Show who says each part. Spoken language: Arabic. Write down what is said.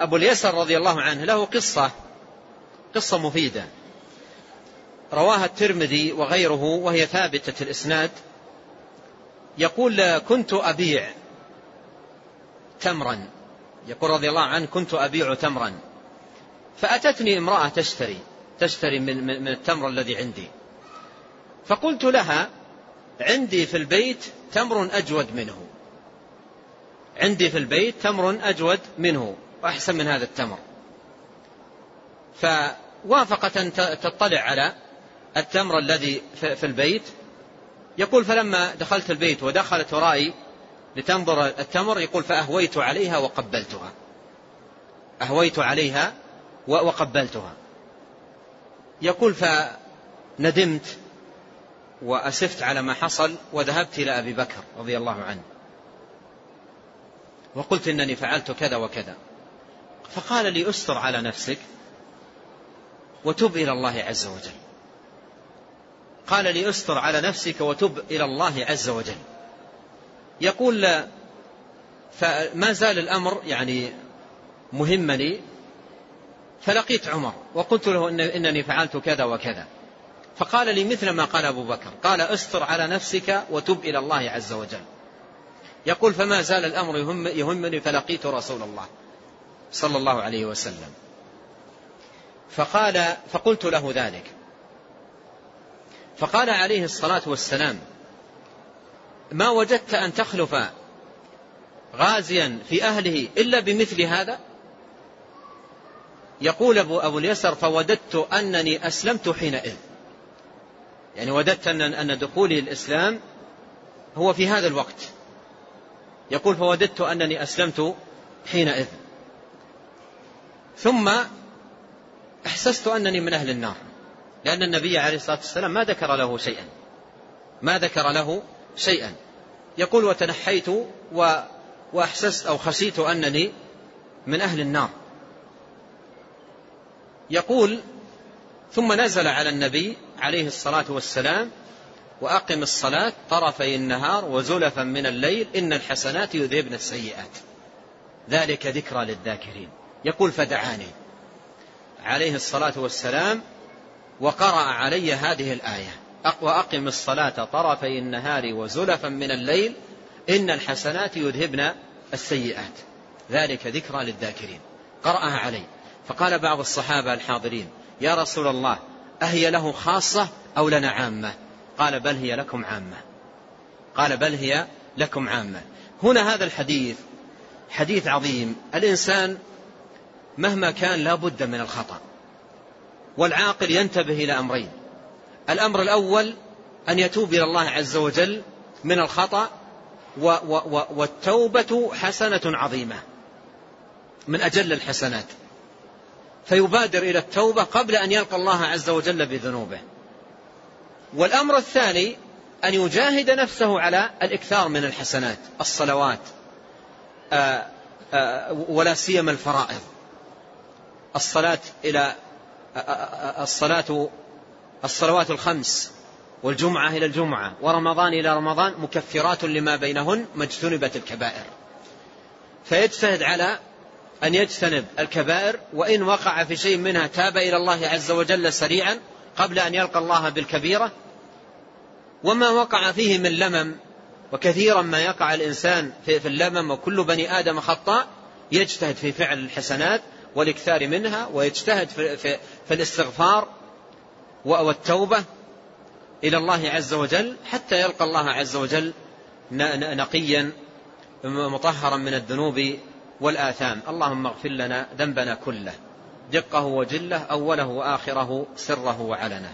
Speaker 1: أبو اليسر رضي الله عنه له قصة قصة مفيدة. رواها الترمذي وغيره وهي ثابتة الإسناد. يقول كنت أبيع تمرا. يقول رضي الله عنه كنت أبيع تمرا. فأتتني امرأة تشتري تشتري من, من التمر الذي عندي. فقلت لها عندي في البيت تمر أجود منه. عندي في البيت تمر أجود منه وأحسن من هذا التمر. فوافقت أن تطلع على التمر الذي في البيت. يقول فلما دخلت البيت ودخلت ورائي لتنظر التمر يقول فأهويت عليها وقبلتها. أهويت عليها وقبلتها. يقول فندمت وأسفت على ما حصل وذهبت إلى أبي بكر رضي الله عنه. وقلت إنني فعلت كذا وكذا. فقال لي أستر على نفسك وتب إلى الله عز وجل. قال لي استر على نفسك وتب إلى الله عز وجل. يقول فما زال الأمر يعني مهمني فلقيت عمر وقلت له إن إنني فعلت كذا وكذا. فقال لي مثل ما قال أبو بكر. قال استر على نفسك وتب إلى الله عز وجل. يقول فما زال الأمر يهم يهمني فلقيت رسول الله صلى الله عليه وسلم. فقال فقلت له ذلك. فقال عليه الصلاة والسلام ما وجدت أن تخلف غازيا في أهله إلا بمثل هذا؟ يقول أبو, أبو اليسر فوددت أنني أسلمت حينئذ. يعني وددت أن, أن دخولي الإسلام هو في هذا الوقت. يقول فوددت أنني أسلمت حينئذ. ثم أحسست أنني من أهل النار لأن النبي عليه الصلاة والسلام ما ذكر له شيئا. ما ذكر له شيئا. يقول وتنحيت و وأحسست أو خشيت أنني من أهل النار. يقول ثم نزل على النبي عليه الصلاة والسلام وأقم الصلاة طرفي النهار وزلفا من الليل إن الحسنات يذهبن السيئات. ذلك ذكرى للذاكرين. يقول فدعاني. عليه الصلاة والسلام وقرأ علي هذه الآية. وأقم الصلاة طرفي النهار وزلفا من الليل إن الحسنات يذهبن السيئات. ذلك ذكرى للذاكرين. قرأها علي. فقال بعض الصحابة الحاضرين يا رسول الله أهي له خاصة أو لنا عامة؟ قال بل هي لكم عامة. قال بل هي لكم عامة. هنا هذا الحديث حديث عظيم. الإنسان مهما كان لا بد من الخطأ والعاقل ينتبه إلى أمرين. الأمر الأول أن يتوب إلى الله عز وجل من الخطأ والتوبة حسنة عظيمة من أجل الحسنات. فيبادر إلى التوبة قبل أن يلقى الله عز وجل بذنوبه. والأمر الثاني أن يجاهد نفسه على الإكثار من الحسنات الصلوات آآ آآ ولا سيما الفرائض. الصلاة إلى الصلاة الصلوات الخمس والجمعة إلى الجمعة ورمضان إلى رمضان مكفرات لما بينهن ما اجتنبت الكبائر. فيجتهد على أن يجتنب الكبائر وإن وقع في شيء منها تاب إلى الله عز وجل سريعا قبل أن يلقى الله بالكبيرة وما وقع فيه من لمم وكثيرا ما يقع الإنسان في اللمم وكل بني آدم خطاء يجتهد في فعل الحسنات والإكثار منها ويجتهد في, في, في الاستغفار والتوبة إلى الله عز وجل حتى يلقى الله عز وجل نقيا مطهرا من الذنوب والآثام. اللهم اغفر لنا ذنبنا كله. دقه وجله أوله وآخره سره وعلنه.